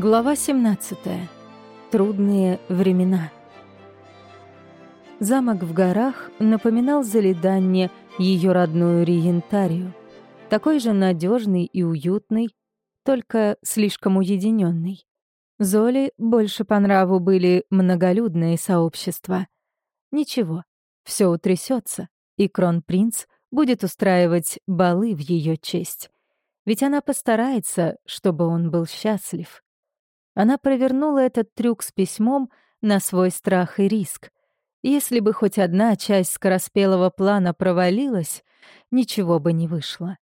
Глава 17. Трудные времена. Замок в горах напоминал Залиданне ее родную Риентарию, такой же надежный и уютный, только слишком уединенный. Золи больше по нраву были многолюдные сообщества. Ничего, все утрясется, и кронпринц будет устраивать балы в ее честь. Ведь она постарается, чтобы он был счастлив. Она провернула этот трюк с письмом на свой страх и риск. Если бы хоть одна часть скороспелого плана провалилась, ничего бы не вышло.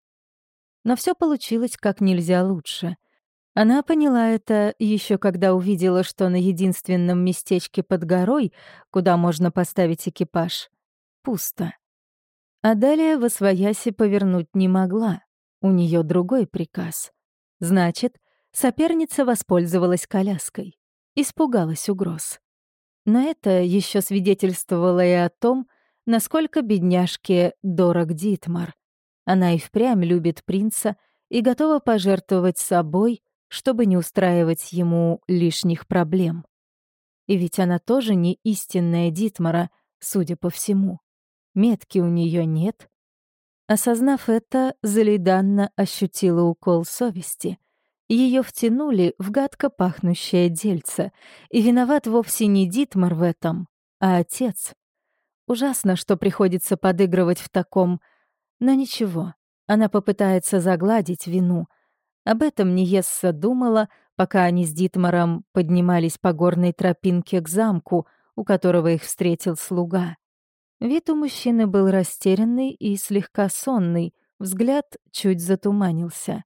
Но все получилось как нельзя лучше. Она поняла это еще когда увидела, что на единственном местечке под горой, куда можно поставить экипаж, пусто. А далее в Освояси повернуть не могла. У нее другой приказ. Значит, Соперница воспользовалась коляской, испугалась угроз. Но это еще свидетельствовало и о том, насколько бедняжке дорог Дитмар. Она и впрямь любит принца и готова пожертвовать собой, чтобы не устраивать ему лишних проблем. И ведь она тоже не истинная Дитмара, судя по всему. Метки у нее нет. Осознав это, Залиданна ощутила укол совести. Ее втянули в гадко пахнущее дельце, и виноват вовсе не Дитмар в этом, а отец. Ужасно, что приходится подыгрывать в таком, но ничего, она попытается загладить вину. Об этом Ниесса думала, пока они с Дитмаром поднимались по горной тропинке к замку, у которого их встретил слуга. Вид у мужчины был растерянный и слегка сонный, взгляд чуть затуманился.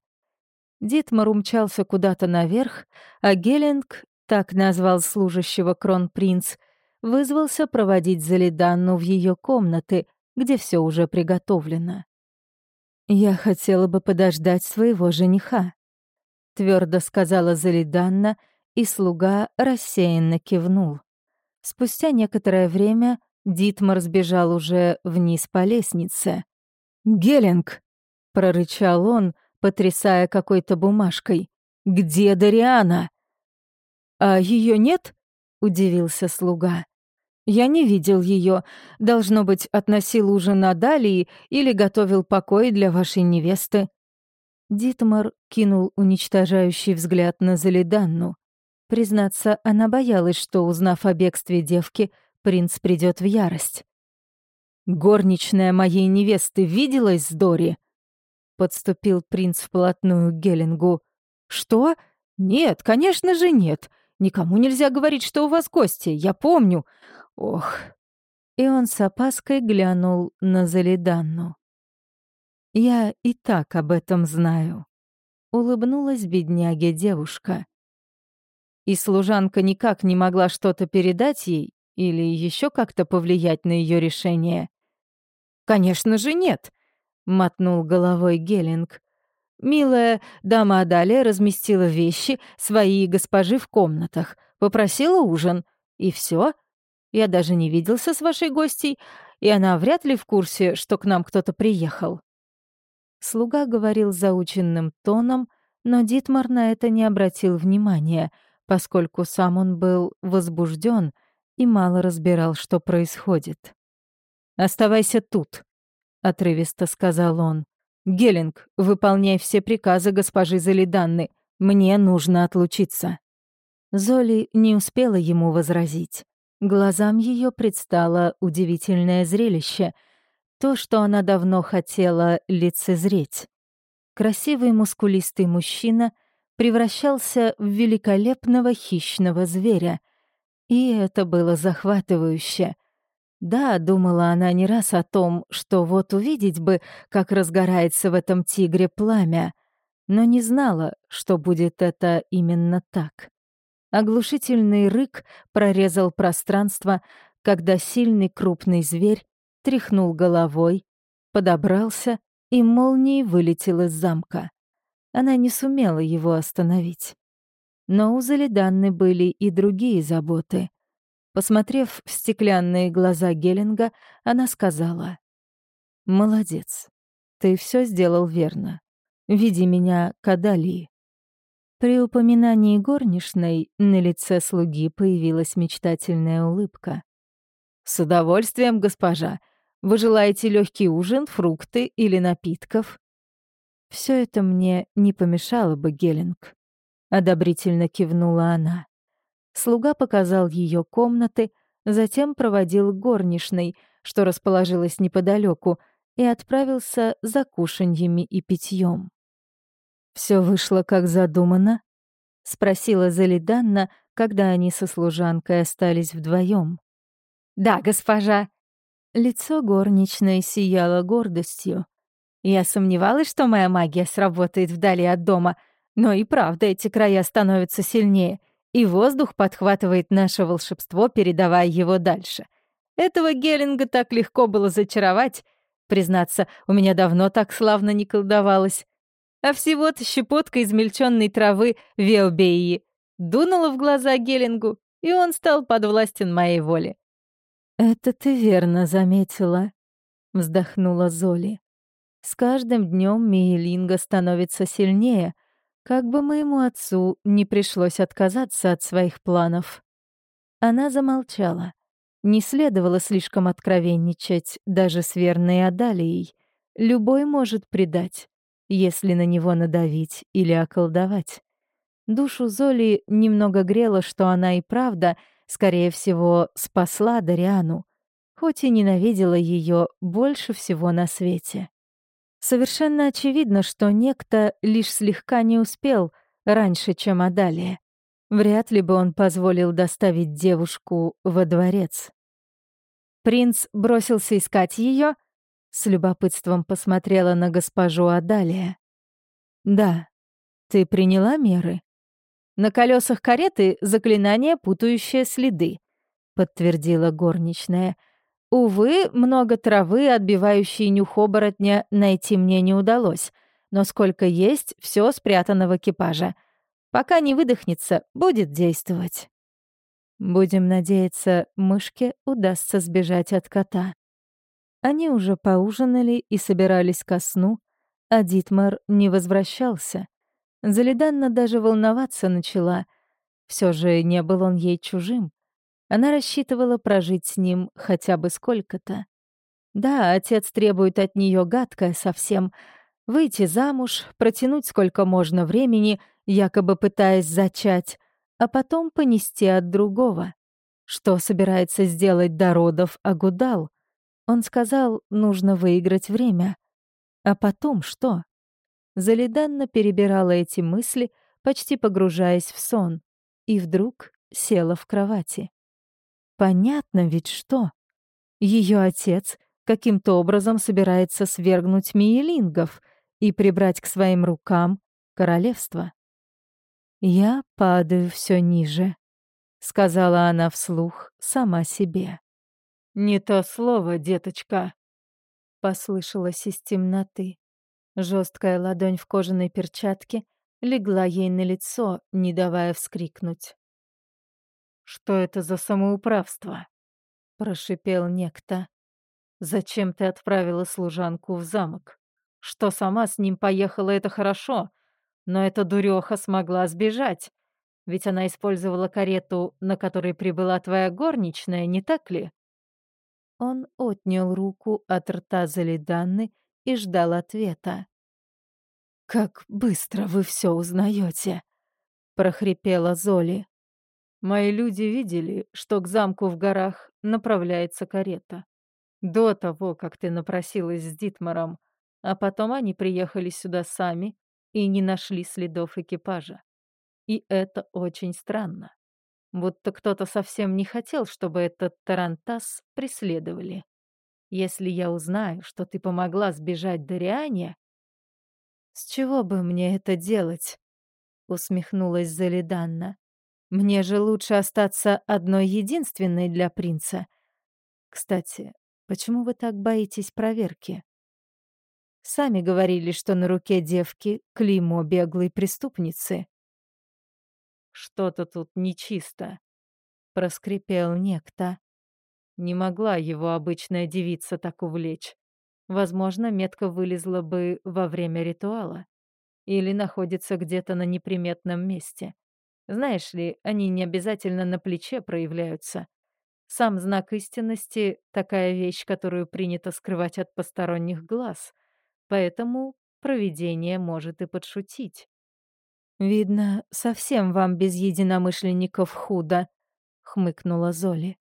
Дитмар умчался куда-то наверх, а Геллинг, так назвал служащего кронпринц, вызвался проводить Залиданну в ее комнаты, где все уже приготовлено. «Я хотела бы подождать своего жениха», — твердо сказала Залиданна, и слуга рассеянно кивнул. Спустя некоторое время Дитмар сбежал уже вниз по лестнице. «Геллинг!» — прорычал он, потрясая какой-то бумажкой. «Где Дариана?» «А ее нет?» — удивился слуга. «Я не видел ее. Должно быть, относил ужин на Далии или готовил покой для вашей невесты». Дитмар кинул уничтожающий взгляд на Залиданну. Признаться, она боялась, что, узнав о бегстве девки, принц придет в ярость. «Горничная моей невесты виделась с Дори?» Подступил принц вплотную к Геллингу. «Что? Нет, конечно же нет. Никому нельзя говорить, что у вас гости, я помню. Ох». И он с опаской глянул на Залиданну. «Я и так об этом знаю», — улыбнулась бедняге девушка. И служанка никак не могла что-то передать ей или еще как-то повлиять на ее решение. «Конечно же нет», мотнул головой Геллинг. Милая дама Адалия разместила вещи своей госпожи в комнатах, попросила ужин, и все. Я даже не виделся с вашей гостьей, и она вряд ли в курсе, что к нам кто-то приехал. Слуга говорил заученным тоном, но Дитмар на это не обратил внимания, поскольку сам он был возбужден и мало разбирал, что происходит. «Оставайся тут», — отрывисто сказал он. «Геллинг, выполняй все приказы госпожи Залиданны. Мне нужно отлучиться». Золи не успела ему возразить. Глазам ее предстало удивительное зрелище. То, что она давно хотела лицезреть. Красивый мускулистый мужчина превращался в великолепного хищного зверя. И это было захватывающе. Да, думала она не раз о том, что вот увидеть бы, как разгорается в этом тигре пламя, но не знала, что будет это именно так. Оглушительный рык прорезал пространство, когда сильный крупный зверь тряхнул головой, подобрался и молнией вылетел из замка. Она не сумела его остановить. Но у Залиданны были и другие заботы. Посмотрев в стеклянные глаза Геллинга, она сказала. «Молодец. Ты все сделал верно. Веди меня к Адалии». При упоминании горничной на лице слуги появилась мечтательная улыбка. «С удовольствием, госпожа. Вы желаете легкий ужин, фрукты или напитков?» Все это мне не помешало бы, Геллинг», — одобрительно кивнула она. Слуга показал ее комнаты, затем проводил горничной, что расположилась неподалеку, и отправился за кушаньями и питьем. Все вышло как задумано? спросила Залиданна, когда они со служанкой остались вдвоем. Да, госпожа. Лицо горничной сияло гордостью. Я сомневалась, что моя магия сработает вдали от дома, но и правда эти края становятся сильнее, и воздух подхватывает наше волшебство, передавая его дальше. Этого Геллинга так легко было зачаровать. Признаться, у меня давно так славно не колдовалось а всего-то щепотка измельченной травы веобеи. Дунула в глаза Геллингу, и он стал подвластен моей воле. «Это ты верно заметила», — вздохнула Золи. «С каждым днем Миелинга становится сильнее, как бы моему отцу не пришлось отказаться от своих планов». Она замолчала. Не следовало слишком откровенничать, даже с верной Адалией. Любой может предать если на него надавить или околдовать. Душу Золи немного грело, что она и правда, скорее всего, спасла Дариану, хоть и ненавидела ее больше всего на свете. Совершенно очевидно, что некто лишь слегка не успел раньше, чем Адалия. Вряд ли бы он позволил доставить девушку во дворец. Принц бросился искать ее, с любопытством посмотрела на госпожу Адалия. «Да. Ты приняла меры?» «На колесах кареты заклинание, путающее следы», — подтвердила горничная. «Увы, много травы, отбивающей нюх оборотня, найти мне не удалось, но сколько есть, все спрятано в экипаже. Пока не выдохнется, будет действовать». Будем надеяться, мышке удастся сбежать от кота. Они уже поужинали и собирались ко сну, а Дитмар не возвращался. Залиданна даже волноваться начала. Все же не был он ей чужим. Она рассчитывала прожить с ним хотя бы сколько-то. Да, отец требует от нее гадкое совсем. Выйти замуж, протянуть сколько можно времени, якобы пытаясь зачать, а потом понести от другого. Что собирается сделать до родов Агудал — он сказал, нужно выиграть время. А потом что? Залиданна перебирала эти мысли, почти погружаясь в сон, и вдруг села в кровати. Понятно ведь что. Ее отец каким-то образом собирается свергнуть Миелингов и прибрать к своим рукам королевство. «Я падаю все ниже», — сказала она вслух сама себе. «Не то слово, деточка», — послышалось из темноты. Жесткая ладонь в кожаной перчатке легла ей на лицо, не давая вскрикнуть. «Что это за самоуправство?» — прошипел некто. «Зачем ты отправила служанку в замок? Что сама с ним поехала, это хорошо, но эта дуреха смогла сбежать, ведь она использовала карету, на которой прибыла твоя горничная, не так ли?» Он отнял руку от рта Залиданны и ждал ответа. «Как быстро вы все узнаете, прохрипела Золи. «Мои люди видели, что к замку в горах направляется карета. До того, как ты напросилась с Дитмаром, а потом они приехали сюда сами и не нашли следов экипажа. И это очень странно будто кто-то совсем не хотел, чтобы этот тарантас преследовали. Если я узнаю, что ты помогла сбежать Дориане... «С чего бы мне это делать?» — усмехнулась Залиданна. «Мне же лучше остаться одной единственной для принца. Кстати, почему вы так боитесь проверки?» Сами говорили, что на руке девки клеймо беглой преступницы. «Что-то тут нечисто», — проскрипел некто. Не могла его обычная девица так увлечь. Возможно, метка вылезла бы во время ритуала. или находится где-то на неприметном месте. Знаешь ли, они не обязательно на плече проявляются. Сам знак истинности — такая вещь, которую принято скрывать от посторонних глаз, поэтому провидение может и подшутить. «Видно, совсем вам без единомышленников худо», — хмыкнула Золи.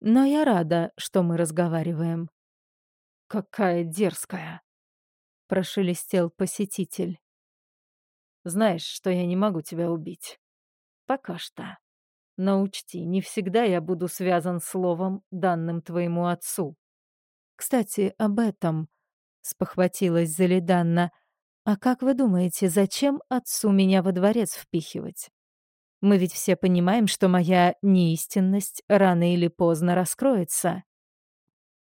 «Но я рада, что мы разговариваем». «Какая дерзкая!» — прошелестел посетитель. «Знаешь, что я не могу тебя убить. Пока что. Но учти, не всегда я буду связан словом, данным твоему отцу». «Кстати, об этом», — спохватилась Залиданна. «А как вы думаете, зачем отцу меня во дворец впихивать? Мы ведь все понимаем, что моя неистинность рано или поздно раскроется».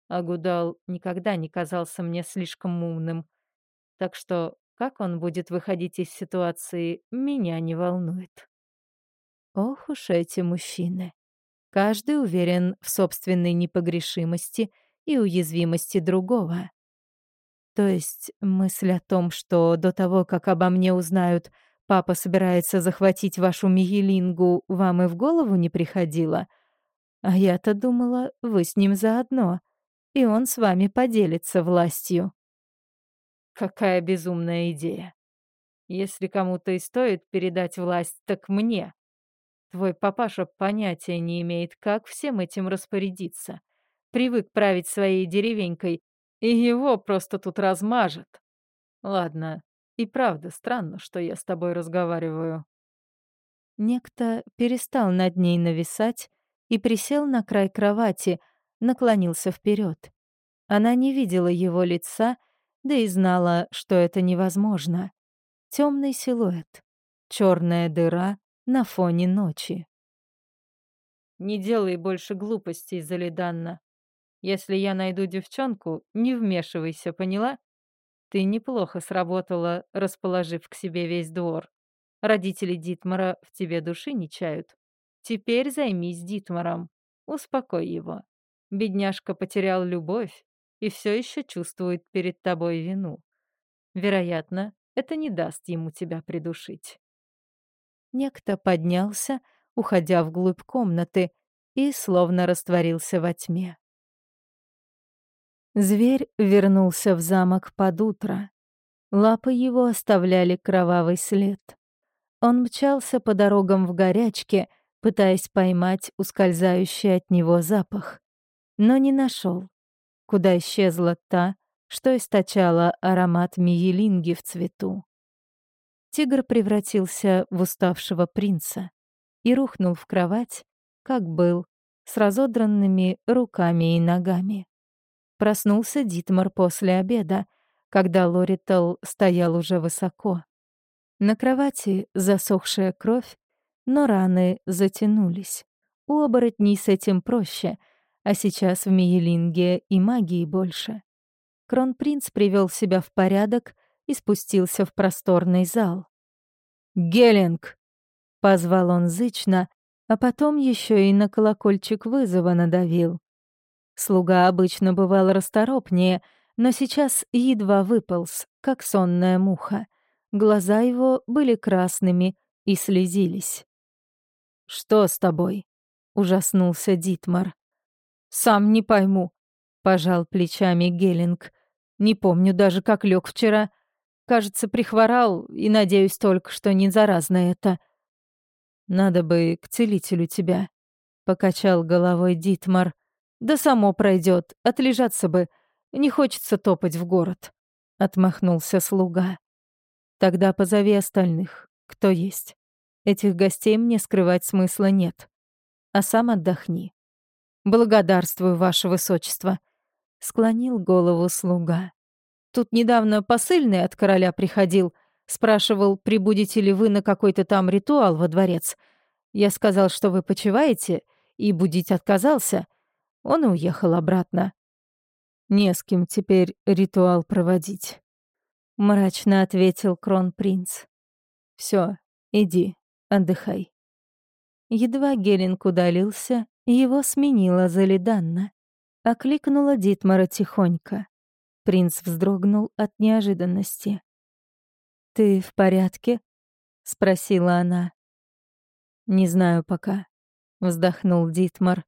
Агудал никогда не казался мне слишком умным, так что как он будет выходить из ситуации, меня не волнует. Ох уж эти мужчины. Каждый уверен в собственной непогрешимости и уязвимости другого. То есть мысль о том, что до того, как обо мне узнают, папа собирается захватить вашу Мигелингу, вам и в голову не приходила? А я-то думала, вы с ним заодно, и он с вами поделится властью. Какая безумная идея. Если кому-то и стоит передать власть, так мне. Твой папаша понятия не имеет, как всем этим распорядиться. Привык править своей деревенькой, и его просто тут размажет. Ладно, и правда странно, что я с тобой разговариваю. Некто перестал над ней нависать и присел на край кровати, наклонился вперед. Она не видела его лица, да и знала, что это невозможно. Темный силуэт, черная дыра на фоне ночи. «Не делай больше глупостей, Залиданна. Если я найду девчонку, не вмешивайся, поняла? Ты неплохо сработала, расположив к себе весь двор. Родители Дитмара в тебе души не чают. Теперь займись Дитмаром. Успокой его. Бедняжка потерял любовь и все еще чувствует перед тобой вину. Вероятно, это не даст ему тебя придушить. Некто поднялся, уходя вглубь комнаты, и словно растворился во тьме. Зверь вернулся в замок под утро. Лапы его оставляли кровавый след. Он мчался по дорогам в горячке, пытаясь поймать ускользающий от него запах. Но не нашел. Куда исчезла та, что источала аромат миелинги в цвету. Тигр превратился в уставшего принца и рухнул в кровать, как был, с разодранными руками и ногами. Проснулся Дитмар после обеда, когда Лоритал стоял уже высоко. На кровати засохшая кровь, но раны затянулись. У оборотней с этим проще, а сейчас в Миелинге и магии больше. Кронпринц привел себя в порядок и спустился в просторный зал. «Геллинг!» — позвал он зычно, а потом еще и на колокольчик вызова надавил. Слуга обычно бывал расторопнее, но сейчас едва выполз, как сонная муха. Глаза его были красными и слезились. «Что с тобой?» — ужаснулся Дитмар. «Сам не пойму», — пожал плечами Геллинг. «Не помню даже, как лег вчера. Кажется, прихворал, и надеюсь только, что не заразно это». «Надо бы к целителю тебя», — покачал головой Дитмар. «Да само пройдет, отлежаться бы. Не хочется топать в город», — отмахнулся слуга. «Тогда позови остальных, кто есть. Этих гостей мне скрывать смысла нет. А сам отдохни». «Благодарствую, ваше высочество», — склонил голову слуга. «Тут недавно посыльный от короля приходил, спрашивал, прибудете ли вы на какой-то там ритуал во дворец. Я сказал, что вы почиваете, и будить отказался. Он уехал обратно. Не с кем теперь ритуал проводить. Мрачно ответил кронпринц. Все, иди, отдыхай. Едва Гелинг удалился, его сменила Залиданна. Окликнула Дитмара тихонько. Принц вздрогнул от неожиданности. «Ты в порядке?» — спросила она. «Не знаю пока», — вздохнул Дитмар.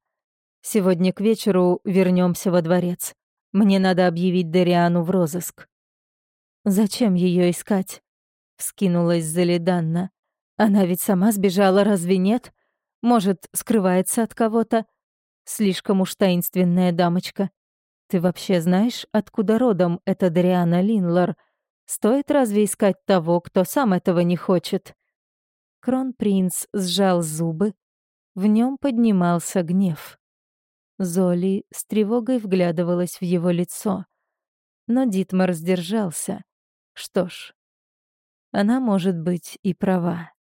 «Сегодня к вечеру вернемся во дворец. Мне надо объявить Дариану в розыск». «Зачем ее искать?» — вскинулась Залиданна. «Она ведь сама сбежала, разве нет? Может, скрывается от кого-то? Слишком уж таинственная дамочка. Ты вообще знаешь, откуда родом эта Дариана Линлор? Стоит разве искать того, кто сам этого не хочет?» Кронпринц сжал зубы. В нем поднимался гнев. Золи с тревогой вглядывалась в его лицо. Но Дитмар сдержался. Что ж, она может быть и права.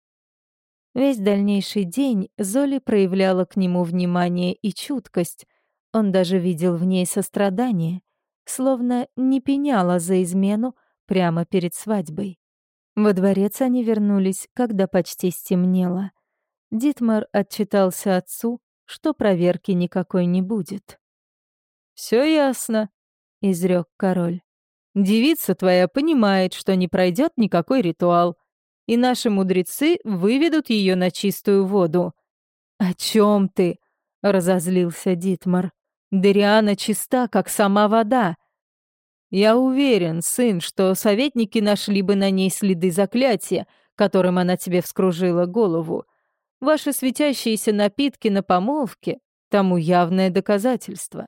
Весь дальнейший день Золи проявляла к нему внимание и чуткость. Он даже видел в ней сострадание, словно не пеняла за измену прямо перед свадьбой. Во дворец они вернулись, когда почти стемнело. Дитмар отчитался отцу, что проверки никакой не будет. Все ясно», — изрек король. «Девица твоя понимает, что не пройдет никакой ритуал, и наши мудрецы выведут ее на чистую воду». «О чем ты?» — разозлился Дитмар. «Дариана чиста, как сама вода. Я уверен, сын, что советники нашли бы на ней следы заклятия, которым она тебе вскружила голову. Ваши светящиеся напитки на помолвке — тому явное доказательство.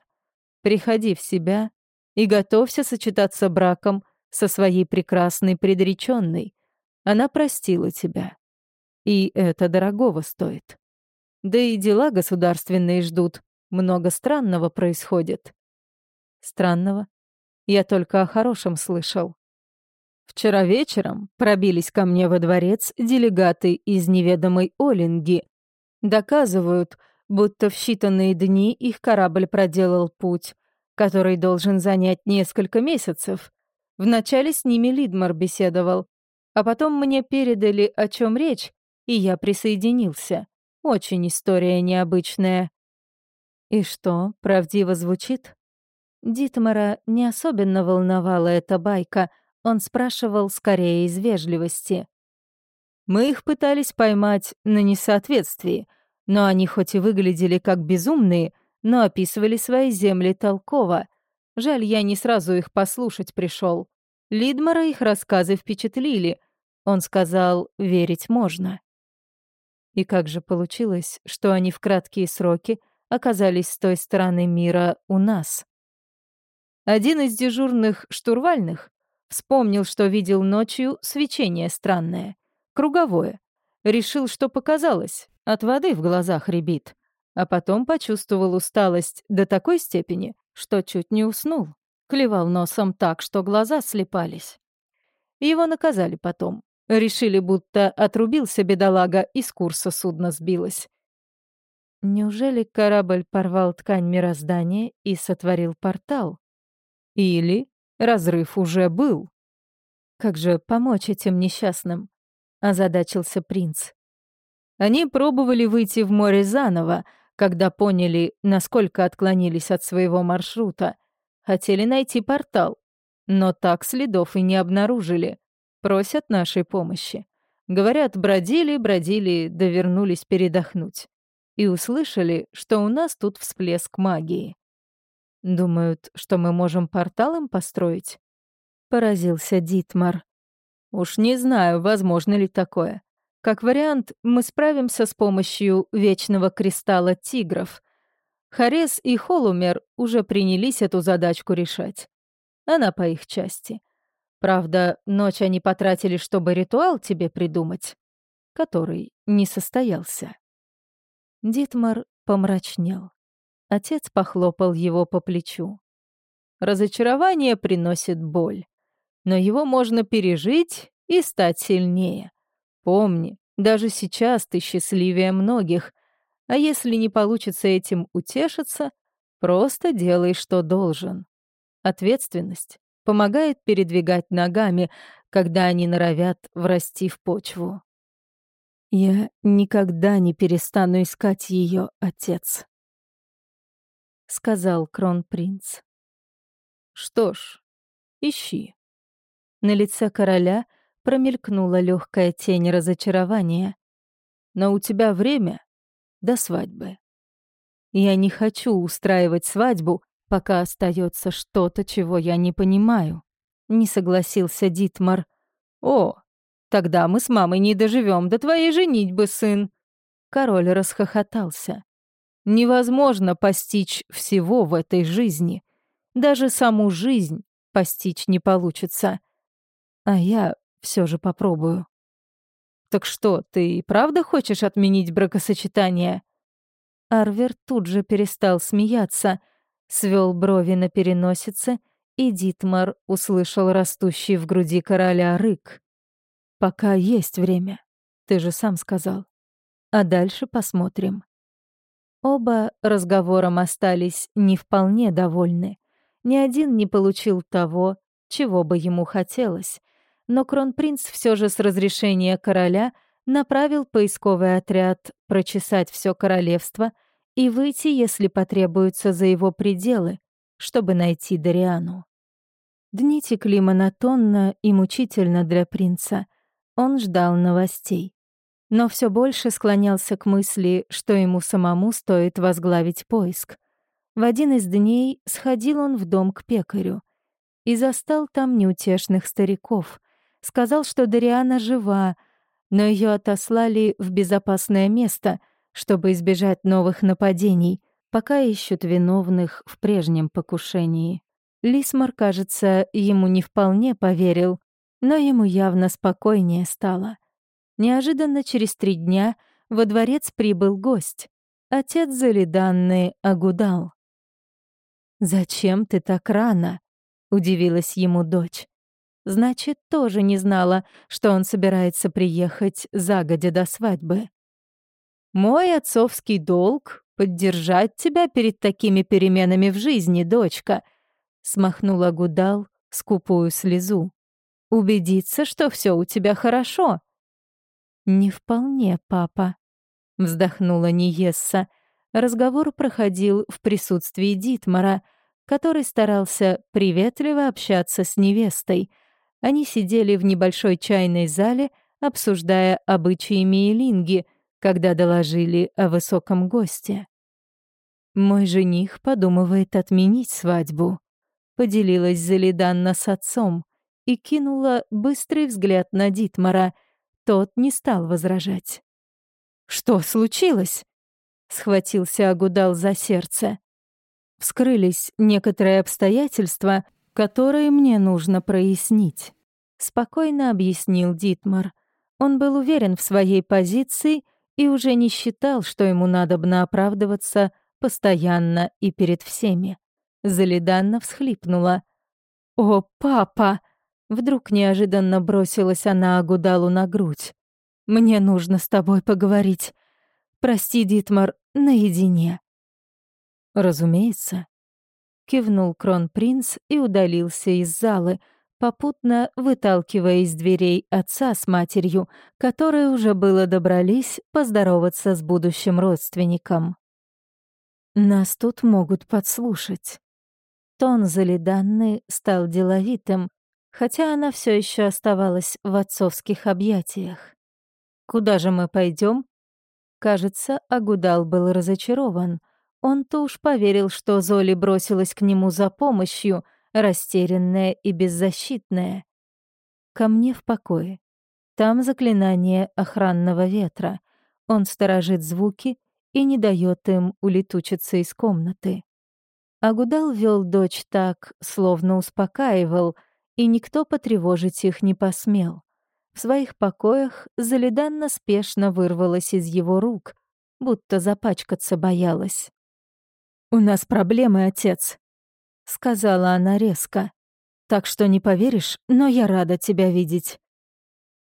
Приходи в себя и готовься сочетаться браком со своей прекрасной предреченной. Она простила тебя. И это дорогого стоит. Да и дела государственные ждут. Много странного происходит. Странного? Я только о хорошем слышал. Вчера вечером пробились ко мне во дворец делегаты из неведомой Олинги. Доказывают, будто в считанные дни их корабль проделал путь, который должен занять несколько месяцев. Вначале с ними Лидмар беседовал, а потом мне передали, о чем речь, и я присоединился. Очень история необычная. И что, правдиво звучит? Дитмара не особенно волновала эта байка, он спрашивал скорее из вежливости. «Мы их пытались поймать на несоответствии, но они хоть и выглядели как безумные, но описывали свои земли толково. Жаль, я не сразу их послушать пришел. Лидмара их рассказы впечатлили. Он сказал, верить можно. И как же получилось, что они в краткие сроки оказались с той стороны мира у нас? Один из дежурных штурвальных вспомнил, что видел ночью свечение странное, круговое. Решил, что показалось, от воды в глазах рябит. А потом почувствовал усталость до такой степени, что чуть не уснул. Клевал носом так, что глаза слепались. Его наказали потом. Решили, будто отрубился бедолага, и с курса судно сбилось. Неужели корабль порвал ткань мироздания и сотворил портал? Или разрыв уже был. Как же помочь этим несчастным? Озадачился принц. Они пробовали выйти в море заново, когда поняли, насколько отклонились от своего маршрута. Хотели найти портал, но так следов и не обнаружили. Просят нашей помощи. Говорят, бродили, бродили, да вернулись передохнуть. И услышали, что у нас тут всплеск магии. Думают, что мы можем портал им построить? Поразился Дитмар. Уж не знаю, возможно ли такое. Как вариант, мы справимся с помощью вечного кристалла тигров. Харес и Холумер уже принялись эту задачку решать. Она по их части. Правда, ночь они потратили, чтобы ритуал тебе придумать, который не состоялся. Дитмар помрачнел. Отец похлопал его по плечу. Разочарование приносит боль, но его можно пережить и стать сильнее. Помни, даже сейчас ты счастливее многих, а если не получится этим утешиться, просто делай, что должен. Ответственность помогает передвигать ногами, когда они норовят врасти в почву. Я никогда не перестану искать ее, отец. — сказал кронпринц. «Что ж, ищи». На лице короля промелькнула легкая тень разочарования. «Но у тебя время до свадьбы. Я не хочу устраивать свадьбу, пока остается что-то, чего я не понимаю», — не согласился Дитмар. «О, тогда мы с мамой не доживем до твоей женитьбы, сын!» Король расхохотался. «Невозможно постичь всего в этой жизни. Даже саму жизнь постичь не получится. А я все же попробую». «Так что, ты правда хочешь отменить бракосочетание?» Арвер тут же перестал смеяться, свел брови на переносице, и Дитмар услышал растущий в груди короля рык. «Пока есть время, ты же сам сказал. А дальше посмотрим». Оба разговором остались не вполне довольны. Ни один не получил того, чего бы ему хотелось. Но кронпринц все же с разрешения короля направил поисковый отряд прочесать все королевство и выйти, если потребуется, за его пределы, чтобы найти Дариану. Дни текли монотонно и мучительно для принца. Он ждал новостей. Но все больше склонялся к мысли, что ему самому стоит возглавить поиск. В один из дней сходил он в дом к пекарю и застал там неутешных стариков. Сказал, что Дариана жива, но ее отослали в безопасное место, чтобы избежать новых нападений, пока ищут виновных в прежнем покушении. Лисмар, кажется, ему не вполне поверил, но ему явно спокойнее стало. Неожиданно через три дня во дворец прибыл гость. Отец Залиданны Агудал. «Зачем ты так рано?» — удивилась ему дочь. Значит, тоже не знала, что он собирается приехать загодя до свадьбы. «Мой отцовский долг — поддержать тебя перед такими переменами в жизни, дочка», — смахнула Гудал скупую слезу. «Убедиться, что все у тебя хорошо». «Не вполне, папа», — вздохнула Ниесса. Разговор проходил в присутствии Дитмара, который старался приветливо общаться с невестой. Они сидели в небольшой чайной зале, обсуждая обычаи Миелинги, когда доложили о высоком госте. «Мой жених подумывает отменить свадьбу», — поделилась Залиданна с отцом и кинула быстрый взгляд на Дитмара. Тот не стал возражать. «Что случилось?» схватился Агудал за сердце. Вскрылись некоторые обстоятельства, которые мне нужно прояснить. Спокойно объяснил Дитмар. Он был уверен в своей позиции и уже не считал, что ему надобно оправдываться постоянно и перед всеми. Залиданна всхлипнула. «О, папа!» Вдруг неожиданно бросилась она Агудалу на грудь. «Мне нужно с тобой поговорить. Прости, Дитмар, наедине». «Разумеется», — кивнул кронпринц и удалился из залы, попутно выталкивая из дверей отца с матерью, которые уже было добрались поздороваться с будущим родственником. «Нас тут могут подслушать». Тон Залиданны стал деловитым, хотя она все еще оставалась в отцовских объятиях. «Куда же мы пойдем? Кажется, Агудал был разочарован. Он-то уж поверил, что Золи бросилась к нему за помощью, растерянная и беззащитная. «Ко мне в покое. Там заклинание охранного ветра. Он сторожит звуки и не дает им улетучиться из комнаты». Агудал вел дочь так, словно успокаивал, и никто потревожить их не посмел. В своих покоях Залиданна спешно вырвалась из его рук, будто запачкаться боялась. «У нас проблемы, отец», — сказала она резко. «Так что не поверишь, но я рада тебя видеть».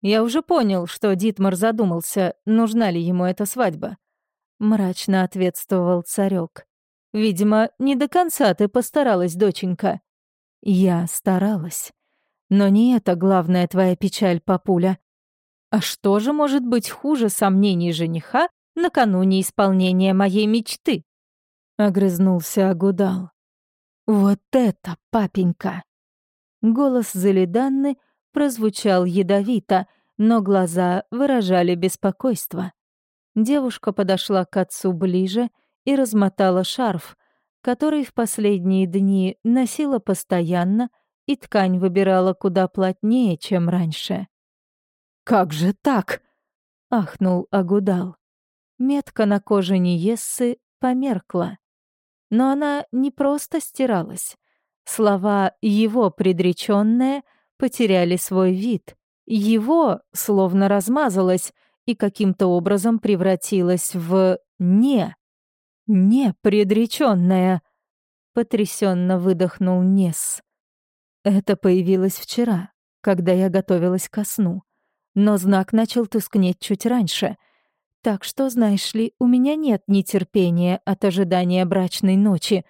«Я уже понял, что Дитмар задумался, нужна ли ему эта свадьба», — мрачно ответствовал царек. «Видимо, не до конца ты постаралась, доченька». «Я старалась», но не это главная твоя печаль, папуля. А что же может быть хуже сомнений жениха накануне исполнения моей мечты? Огрызнулся Агудал. Вот это, папенька! Голос Залиданны прозвучал ядовито, но глаза выражали беспокойство. Девушка подошла к отцу ближе и размотала шарф, который в последние дни носила постоянно, и ткань выбирала куда плотнее, чем раньше. «Как же так?» — ахнул Агудал. Метка на коже Ниессы померкла. Но она не просто стиралась. Слова «его предречённое» потеряли свой вид. Его словно размазалось и каким-то образом превратилось в «не». «Не предречённое», — потрясённо выдохнул Нес. Это появилось вчера, когда я готовилась ко сну. Но знак начал тускнеть чуть раньше. Так что, знаешь ли, у меня нет нетерпения от ожидания брачной ночи.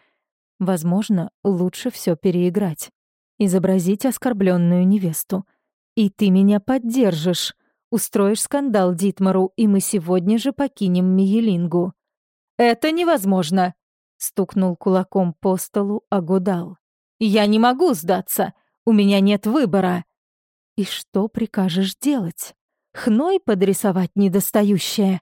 Возможно, лучше все переиграть. Изобразить оскорбленную невесту. И ты меня поддержишь. Устроишь скандал Дитмару, и мы сегодня же покинем Миелингу. «Это невозможно!» — стукнул кулаком по столу Агудал. Я не могу сдаться. У меня нет выбора. И что прикажешь делать? Хной подрисовать недостающее?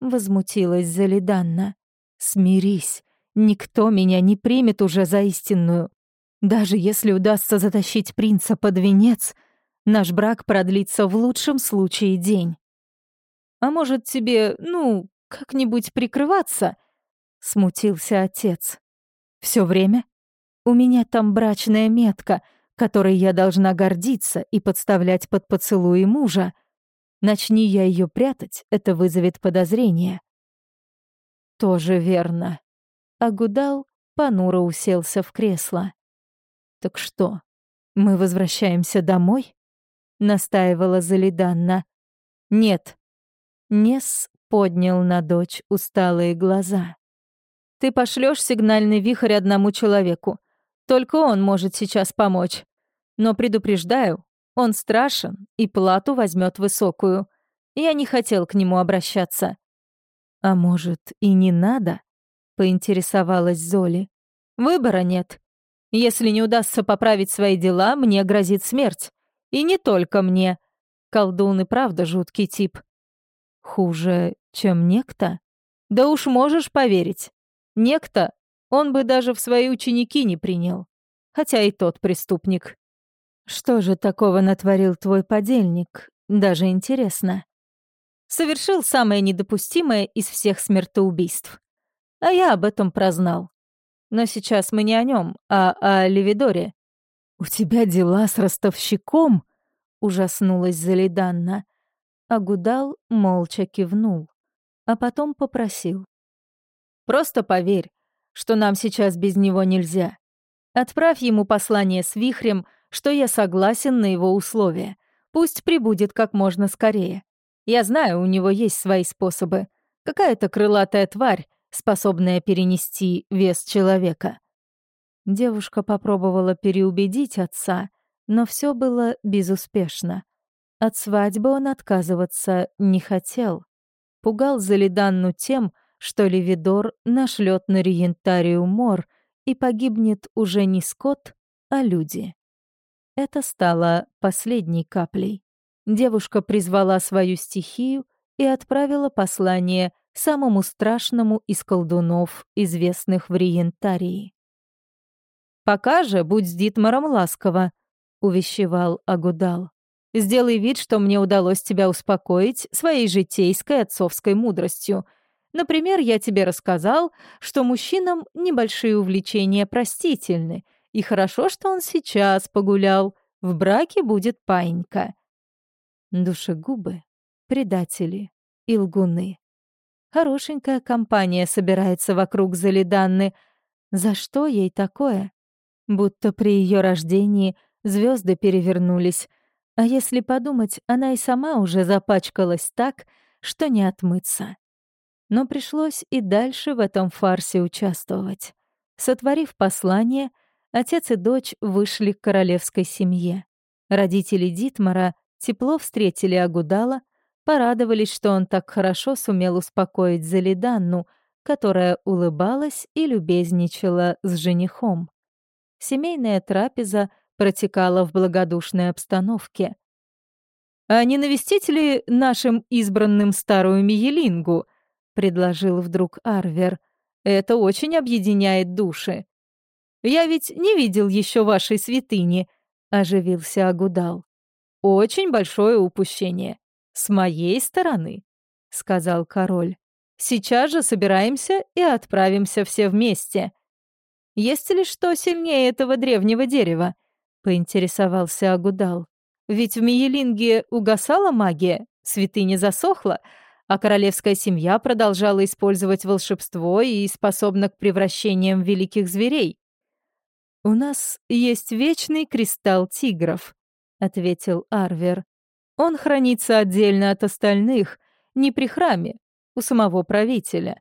Возмутилась Залиданна. Смирись. Никто меня не примет уже за истинную. Даже если удастся затащить принца под венец, наш брак продлится в лучшем случае день. А может тебе, ну, как-нибудь прикрываться? Смутился отец. Все время у меня там брачная метка, которой я должна гордиться и подставлять под поцелуи мужа. Начни я ее прятать, это вызовет подозрение. Тоже верно. Агудал понуро уселся в кресло. Так что, мы возвращаемся домой? Настаивала Залиданна. Нет. Нес поднял на дочь усталые глаза. Ты пошлешь сигнальный вихрь одному человеку. Только он может сейчас помочь. Но предупреждаю, он страшен и плату возьмет высокую. Я не хотел к нему обращаться. А может, и не надо? Поинтересовалась Золи. Выбора нет. Если не удастся поправить свои дела, мне грозит смерть. И не только мне. Колдун и правда жуткий тип. Хуже, чем некто? Да уж можешь поверить. Некто он бы даже в свои ученики не принял. Хотя и тот преступник. Что же такого натворил твой подельник? Даже интересно. Совершил самое недопустимое из всех смертоубийств. А я об этом прознал. Но сейчас мы не о нем, а о Левидоре. «У тебя дела с ростовщиком?» — ужаснулась Залиданна. А Гудал молча кивнул, а потом попросил. «Просто поверь, что нам сейчас без него нельзя. Отправь ему послание с вихрем, что я согласен на его условия. Пусть прибудет как можно скорее. Я знаю, у него есть свои способы. Какая-то крылатая тварь, способная перенести вес человека. Девушка попробовала переубедить отца, но все было безуспешно. От свадьбы он отказываться не хотел. Пугал Залиданну тем, что Левидор нашлет на Риентарию мор и погибнет уже не скот, а люди. Это стало последней каплей. Девушка призвала свою стихию и отправила послание самому страшному из колдунов, известных в Риентарии. «Пока же будь с Дитмаром ласково», — увещевал Агудал. «Сделай вид, что мне удалось тебя успокоить своей житейской отцовской мудростью, Например, я тебе рассказал, что мужчинам небольшие увлечения простительны, и хорошо, что он сейчас погулял. В браке будет паинька. Душегубы, предатели и лгуны. Хорошенькая компания собирается вокруг Залиданны. За что ей такое? Будто при ее рождении звезды перевернулись, а если подумать, она и сама уже запачкалась так, что не отмыться. Но пришлось и дальше в этом фарсе участвовать. Сотворив послание, отец и дочь вышли к королевской семье. Родители Дитмара тепло встретили Агудала, порадовались, что он так хорошо сумел успокоить Залиданну, которая улыбалась и любезничала с женихом. Семейная трапеза протекала в благодушной обстановке. «А не навестить ли нашим избранным старую Миелингу?» — предложил вдруг Арвер. «Это очень объединяет души». «Я ведь не видел еще вашей святыни», — оживился Агудал. «Очень большое упущение. С моей стороны», — сказал король. «Сейчас же собираемся и отправимся все вместе». «Есть ли что сильнее этого древнего дерева?» — поинтересовался Агудал. Ведь в Миелинге угасала магия, святыня засохла, а королевская семья продолжала использовать волшебство и способна к превращениям великих зверей. «У нас есть вечный кристалл тигров», — ответил Арвер. «Он хранится отдельно от остальных, не при храме, у самого правителя.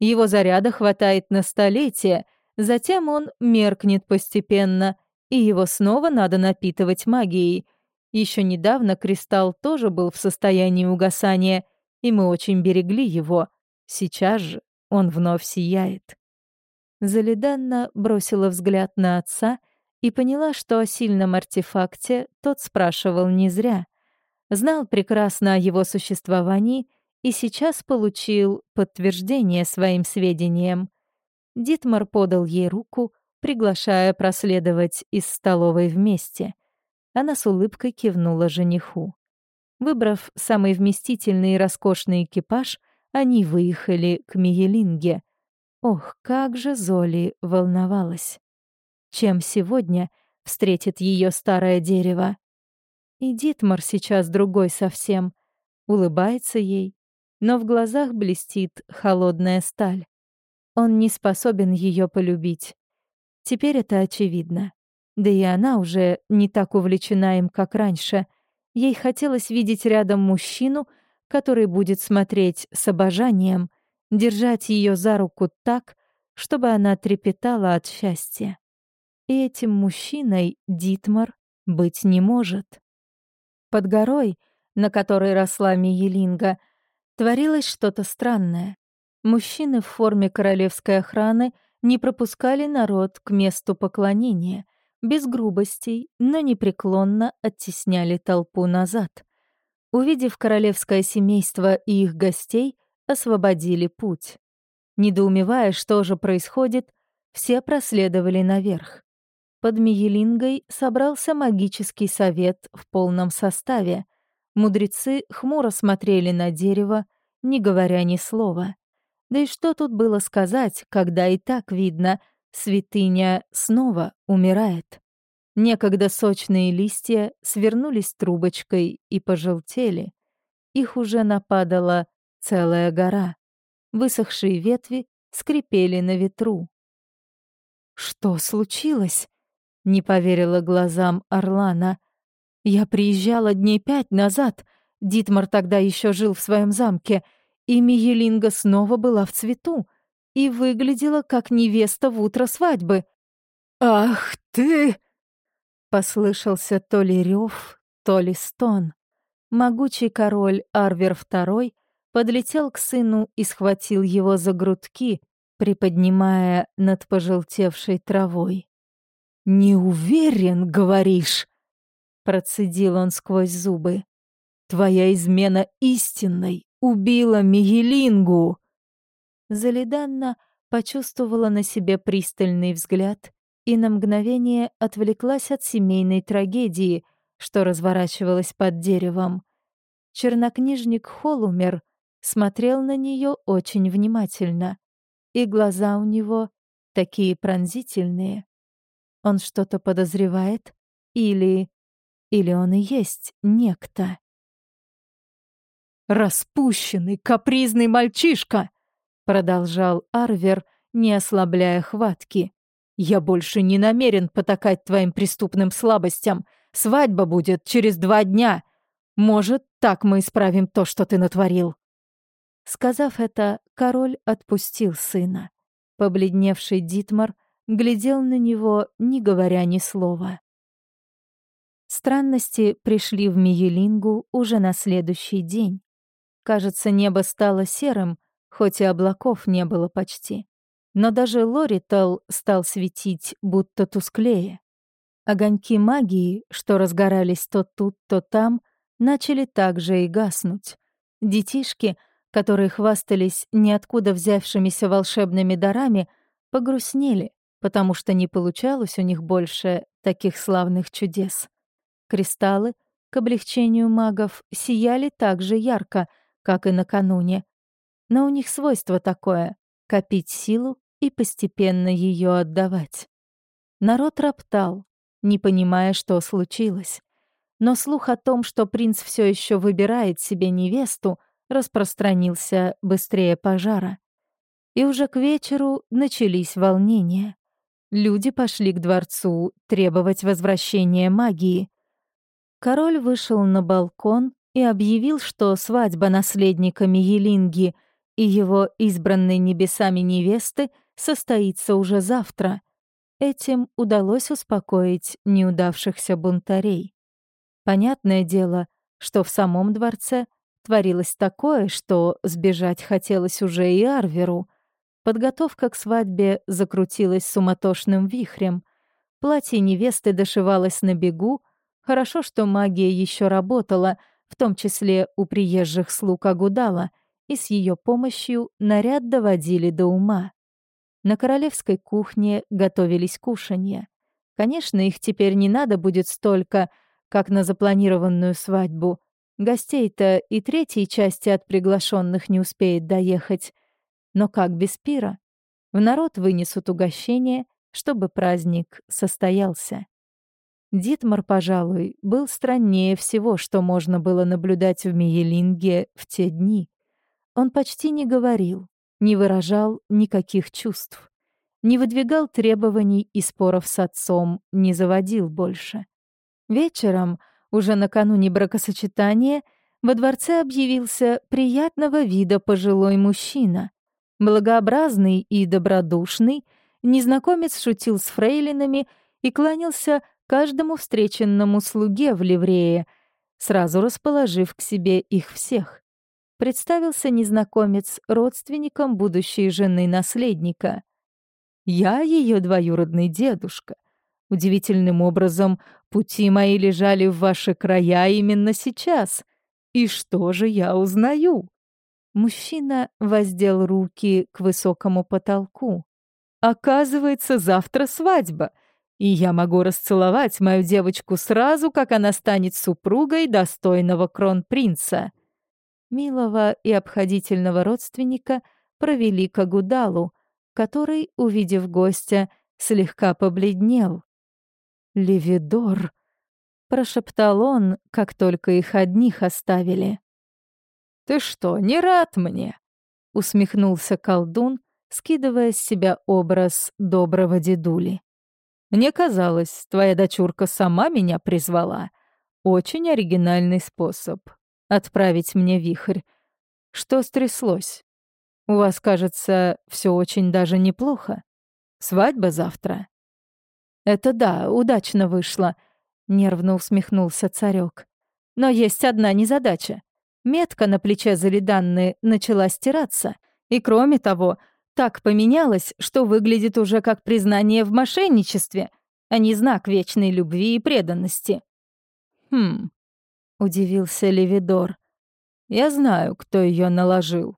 Его заряда хватает на столетия, затем он меркнет постепенно, и его снова надо напитывать магией, еще недавно кристалл тоже был в состоянии угасания, и мы очень берегли его. Сейчас же он вновь сияет. Залиданна бросила взгляд на отца и поняла, что о сильном артефакте тот спрашивал не зря. Знал прекрасно о его существовании и сейчас получил подтверждение своим сведениям. Дитмар подал ей руку, приглашая проследовать из столовой вместе — она с улыбкой кивнула жениху. Выбрав самый вместительный и роскошный экипаж, они выехали к Миелинге. Ох, как же Золи волновалась. Чем сегодня встретит ее старое дерево? И Дитмар сейчас другой совсем. Улыбается ей, но в глазах блестит холодная сталь. Он не способен ее полюбить. Теперь это очевидно. Да и она уже не так увлечена им, как раньше. Ей хотелось видеть рядом мужчину, который будет смотреть с обожанием, держать ее за руку так, чтобы она трепетала от счастья. И этим мужчиной Дитмар быть не может. Под горой, на которой росла Миелинга, творилось что-то странное. Мужчины в форме королевской охраны не пропускали народ к месту поклонения — без грубостей, но непреклонно оттесняли толпу назад. Увидев королевское семейство и их гостей, освободили путь. Недоумевая, что же происходит, все проследовали наверх. Под Миелингой собрался магический совет в полном составе. Мудрецы хмуро смотрели на дерево, не говоря ни слова. Да и что тут было сказать, когда и так видно — Святыня снова умирает. Некогда сочные листья свернулись трубочкой и пожелтели. Их уже нападала целая гора. Высохшие ветви скрипели на ветру. «Что случилось?» — не поверила глазам Орлана. «Я приезжала дней пять назад. Дитмар тогда еще жил в своем замке, и Миелинга снова была в цвету и выглядела как невеста в утро свадьбы. «Ах ты!» Послышался то ли рев, то ли стон. Могучий король Арвер II подлетел к сыну и схватил его за грудки, приподнимая над пожелтевшей травой. «Не уверен, говоришь?» Процедил он сквозь зубы. «Твоя измена истинной убила Мигелингу!» Залиданна почувствовала на себе пристальный взгляд и на мгновение отвлеклась от семейной трагедии, что разворачивалась под деревом. Чернокнижник Холумер смотрел на нее очень внимательно, и глаза у него такие пронзительные. Он что-то подозревает или... или он и есть некто. «Распущенный, капризный мальчишка!» Продолжал Арвер, не ослабляя хватки. «Я больше не намерен потакать твоим преступным слабостям. Свадьба будет через два дня. Может, так мы исправим то, что ты натворил». Сказав это, король отпустил сына. Побледневший Дитмар глядел на него, не говоря ни слова. Странности пришли в Миелингу уже на следующий день. Кажется, небо стало серым, хоть и облаков не было почти. Но даже Лоритал стал светить, будто тусклее. Огоньки магии, что разгорались то тут, то там, начали также и гаснуть. Детишки, которые хвастались ниоткуда взявшимися волшебными дарами, погрустнели, потому что не получалось у них больше таких славных чудес. Кристаллы, к облегчению магов, сияли так же ярко, как и накануне. Но у них свойство такое — копить силу и постепенно ее отдавать. Народ роптал, не понимая, что случилось. Но слух о том, что принц все еще выбирает себе невесту, распространился быстрее пожара. И уже к вечеру начались волнения. Люди пошли к дворцу требовать возвращения магии. Король вышел на балкон и объявил, что свадьба наследника Миелинги и его избранной небесами невесты состоится уже завтра. Этим удалось успокоить неудавшихся бунтарей. Понятное дело, что в самом дворце творилось такое, что сбежать хотелось уже и Арверу — Подготовка к свадьбе закрутилась суматошным вихрем. Платье невесты дошивалось на бегу. Хорошо, что магия еще работала, в том числе у приезжих слуг Агудала, и с ее помощью наряд доводили до ума. На королевской кухне готовились кушанья. Конечно, их теперь не надо будет столько, как на запланированную свадьбу. Гостей-то и третьей части от приглашенных не успеет доехать. Но как без пира? В народ вынесут угощение, чтобы праздник состоялся. Дитмар, пожалуй, был страннее всего, что можно было наблюдать в Миелинге в те дни. Он почти не говорил, не выражал никаких чувств, не выдвигал требований и споров с отцом, не заводил больше. Вечером, уже накануне бракосочетания, во дворце объявился приятного вида пожилой мужчина, Благообразный и добродушный, незнакомец шутил с фрейлинами и кланялся каждому встреченному слуге в ливрее, сразу расположив к себе их всех. Представился незнакомец родственником будущей жены наследника. «Я ее двоюродный дедушка. Удивительным образом пути мои лежали в ваши края именно сейчас. И что же я узнаю?» Мужчина воздел руки к высокому потолку. «Оказывается, завтра свадьба, и я могу расцеловать мою девочку сразу, как она станет супругой достойного кронпринца». Милого и обходительного родственника провели к Агудалу, который, увидев гостя, слегка побледнел. «Левидор», — прошептал он, как только их одних оставили. «Ты что, не рад мне?» — усмехнулся колдун, скидывая с себя образ доброго дедули. «Мне казалось, твоя дочурка сама меня призвала. Очень оригинальный способ отправить мне вихрь. Что стряслось? У вас, кажется, все очень даже неплохо. Свадьба завтра?» «Это да, удачно вышло», — нервно усмехнулся царек. «Но есть одна незадача. Метка на плече Залиданны начала стираться. И кроме того, так поменялась, что выглядит уже как признание в мошенничестве, а не знак вечной любви и преданности. «Хм», — удивился Левидор. «Я знаю, кто ее наложил.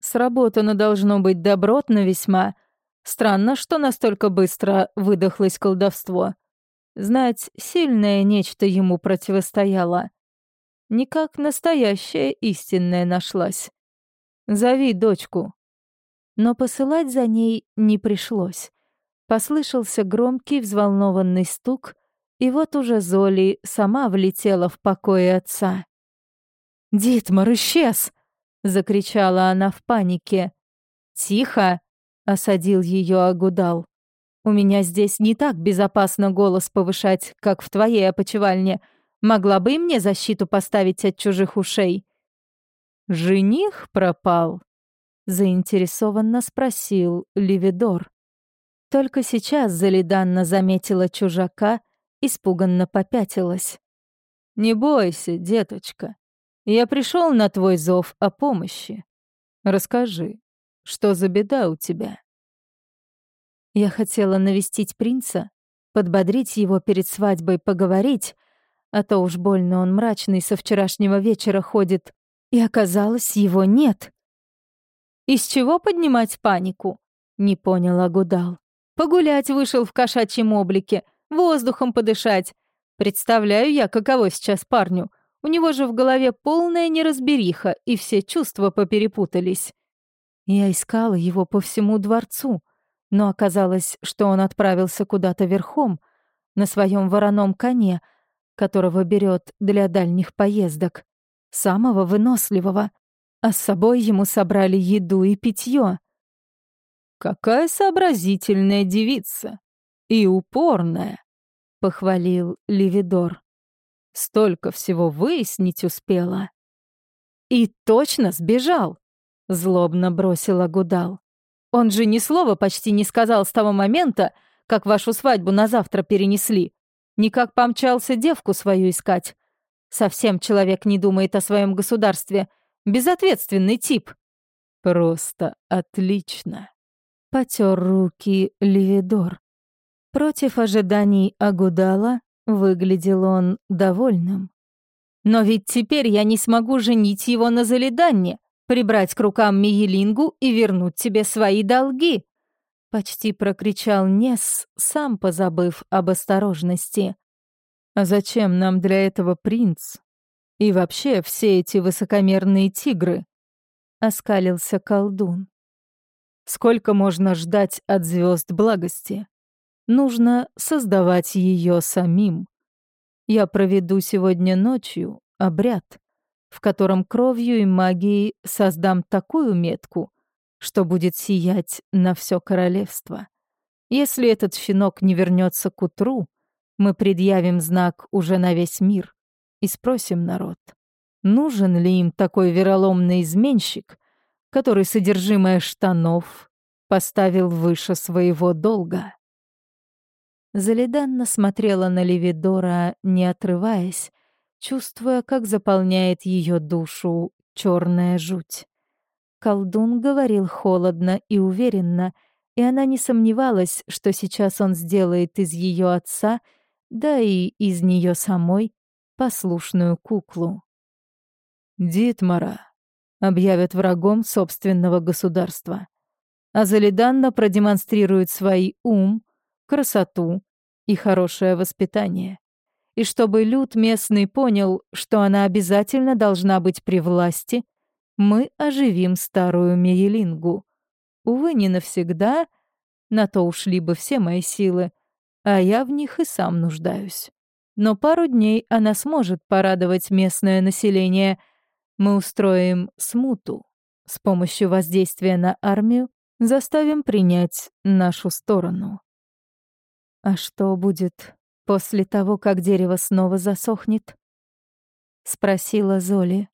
Сработано должно быть добротно весьма. Странно, что настолько быстро выдохлось колдовство. Знать, сильное нечто ему противостояло. Никак настоящая истинная нашлась. Зови дочку. Но посылать за ней не пришлось. Послышался громкий взволнованный стук, и вот уже Золи сама влетела в покое отца. «Дитмар исчез!» — закричала она в панике. «Тихо!» — осадил ее Агудал. «У меня здесь не так безопасно голос повышать, как в твоей опочивальне. Могла бы и мне защиту поставить от чужих ушей». «Жених пропал?» — заинтересованно спросил Ливидор. Только сейчас Залиданна заметила чужака, испуганно попятилась. «Не бойся, деточка. Я пришел на твой зов о помощи. Расскажи, что за беда у тебя?» Я хотела навестить принца, подбодрить его перед свадьбой, поговорить, а то уж больно он мрачный со вчерашнего вечера ходит, и оказалось, его нет. «Из чего поднимать панику?» — не понял Агудал. «Погулять вышел в кошачьем облике, воздухом подышать. Представляю я, каково сейчас парню. У него же в голове полная неразбериха, и все чувства поперепутались. Я искала его по всему дворцу, но оказалось, что он отправился куда-то верхом, на своем вороном коне, которого берет для дальних поездок, самого выносливого, а с собой ему собрали еду и питье. «Какая сообразительная девица! И упорная!» — похвалил Левидор. «Столько всего выяснить успела». «И точно сбежал!» — злобно бросила Гудал. «Он же ни слова почти не сказал с того момента, как вашу свадьбу на завтра перенесли. Никак помчался девку свою искать. Совсем человек не думает о своем государстве. Безответственный тип». «Просто отлично», — потер руки Левидор. Против ожиданий Агудала выглядел он довольным. «Но ведь теперь я не смогу женить его на Залиданне, прибрать к рукам Миелингу и вернуть тебе свои долги!» Почти прокричал Нес, сам позабыв об осторожности. «А зачем нам для этого принц? И вообще все эти высокомерные тигры?» Оскалился колдун. «Сколько можно ждать от звезд благости?» Нужно создавать ее самим. Я проведу сегодня ночью обряд, в котором кровью и магией создам такую метку, что будет сиять на все королевство. Если этот щенок не вернется к утру, мы предъявим знак уже на весь мир и спросим народ, нужен ли им такой вероломный изменщик, который содержимое штанов поставил выше своего долга. Залиданна смотрела на Левидора, не отрываясь, чувствуя, как заполняет ее душу черная жуть. Колдун говорил холодно и уверенно, и она не сомневалась, что сейчас он сделает из ее отца, да и из нее самой, послушную куклу. «Дитмара», — объявят врагом собственного государства. А Залиданна продемонстрирует свой ум, красоту и хорошее воспитание. И чтобы люд местный понял, что она обязательно должна быть при власти, мы оживим старую Меелингу. Увы, не навсегда, на то ушли бы все мои силы, а я в них и сам нуждаюсь. Но пару дней она сможет порадовать местное население. Мы устроим смуту. С помощью воздействия на армию заставим принять нашу сторону. А что будет после того, как дерево снова засохнет? Спросила Золи.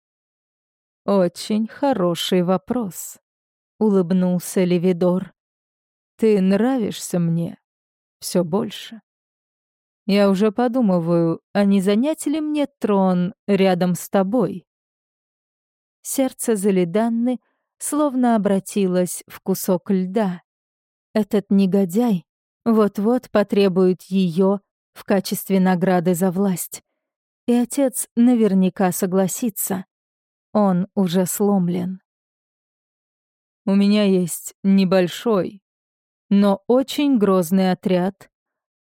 Очень хороший вопрос, улыбнулся Левидор. Ты нравишься мне все больше. Я уже подумываю, а не занять ли мне трон рядом с тобой? Сердце Залиданны словно обратилось в кусок льда. Этот негодяй вот-вот потребует ее в качестве награды за власть. И отец наверняка согласится. Он уже сломлен. У меня есть небольшой, но очень грозный отряд,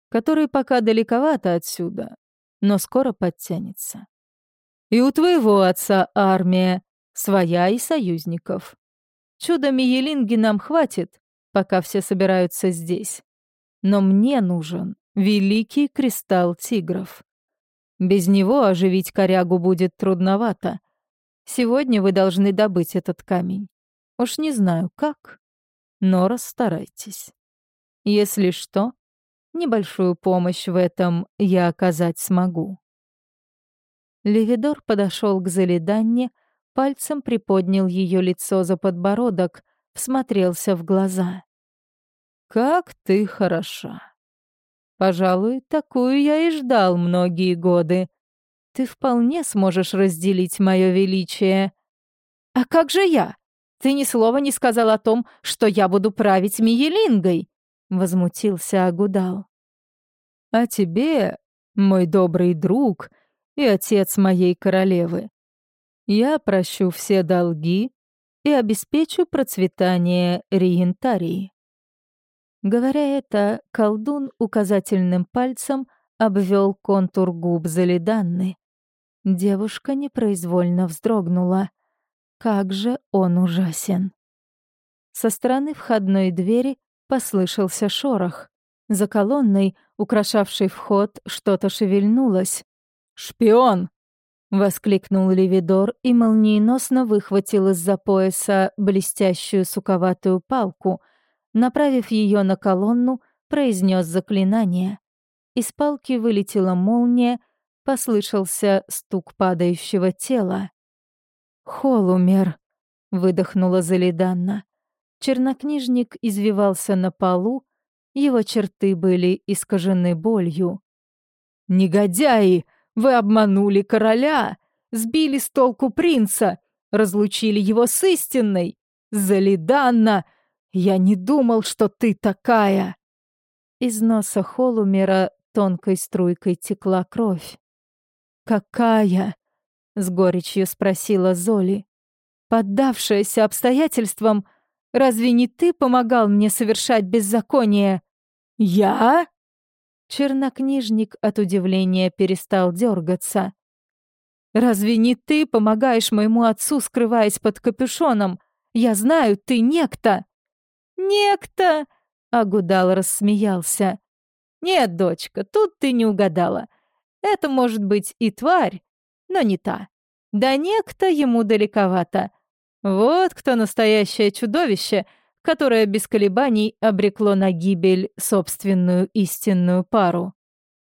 который пока далековато отсюда, но скоро подтянется. И у твоего отца армия, своя и союзников. Чудо Миелинги нам хватит, пока все собираются здесь. Но мне нужен великий кристалл тигров. Без него оживить корягу будет трудновато. Сегодня вы должны добыть этот камень. Уж не знаю как, но расстарайтесь. Если что, небольшую помощь в этом я оказать смогу. Левидор подошел к Залиданне, пальцем приподнял ее лицо за подбородок, всмотрелся в глаза. «Как ты хороша! Пожалуй, такую я и ждал многие годы. Ты вполне сможешь разделить мое величие. А как же я? Ты ни слова не сказал о том, что я буду править Миелингой!» — возмутился Агудал. А тебе, мой добрый друг и отец моей королевы, я прощу все долги и обеспечу процветание Риентарии». Говоря это, колдун указательным пальцем обвел контур губ Залиданны. Девушка непроизвольно вздрогнула. Как же он ужасен. Со стороны входной двери послышался шорох. За колонной, украшавшей вход, что-то шевельнулось. «Шпион!» — воскликнул Левидор и молниеносно выхватил из-за пояса блестящую суковатую палку. Направив ее на колонну, произнес заклинание. Из палки вылетела молния, послышался стук падающего тела. «Холумер», — выдохнула Залиданна. Чернокнижник извивался на полу, его черты были искажены болью. «Негодяи! Вы обманули короля! Сбили с толку принца! Разлучили его с истинной! Залиданна! Я не думал, что ты такая!» Из носа Холумера тонкой струйкой текла кровь. «Какая?» — с горечью спросила Золи. «Поддавшаяся обстоятельствам, разве не ты помогал мне совершать беззаконие?» «Я?» Чернокнижник от удивления перестал дергаться. «Разве не ты помогаешь моему отцу, скрываясь под капюшоном? Я знаю, ты некто!» «Некто!» — Агудал рассмеялся. «Нет, дочка, тут ты не угадала. Это может быть и тварь, но не та. Да некто ему далековато. Вот кто настоящее чудовище, которое без колебаний обрекло на гибель собственную истинную пару.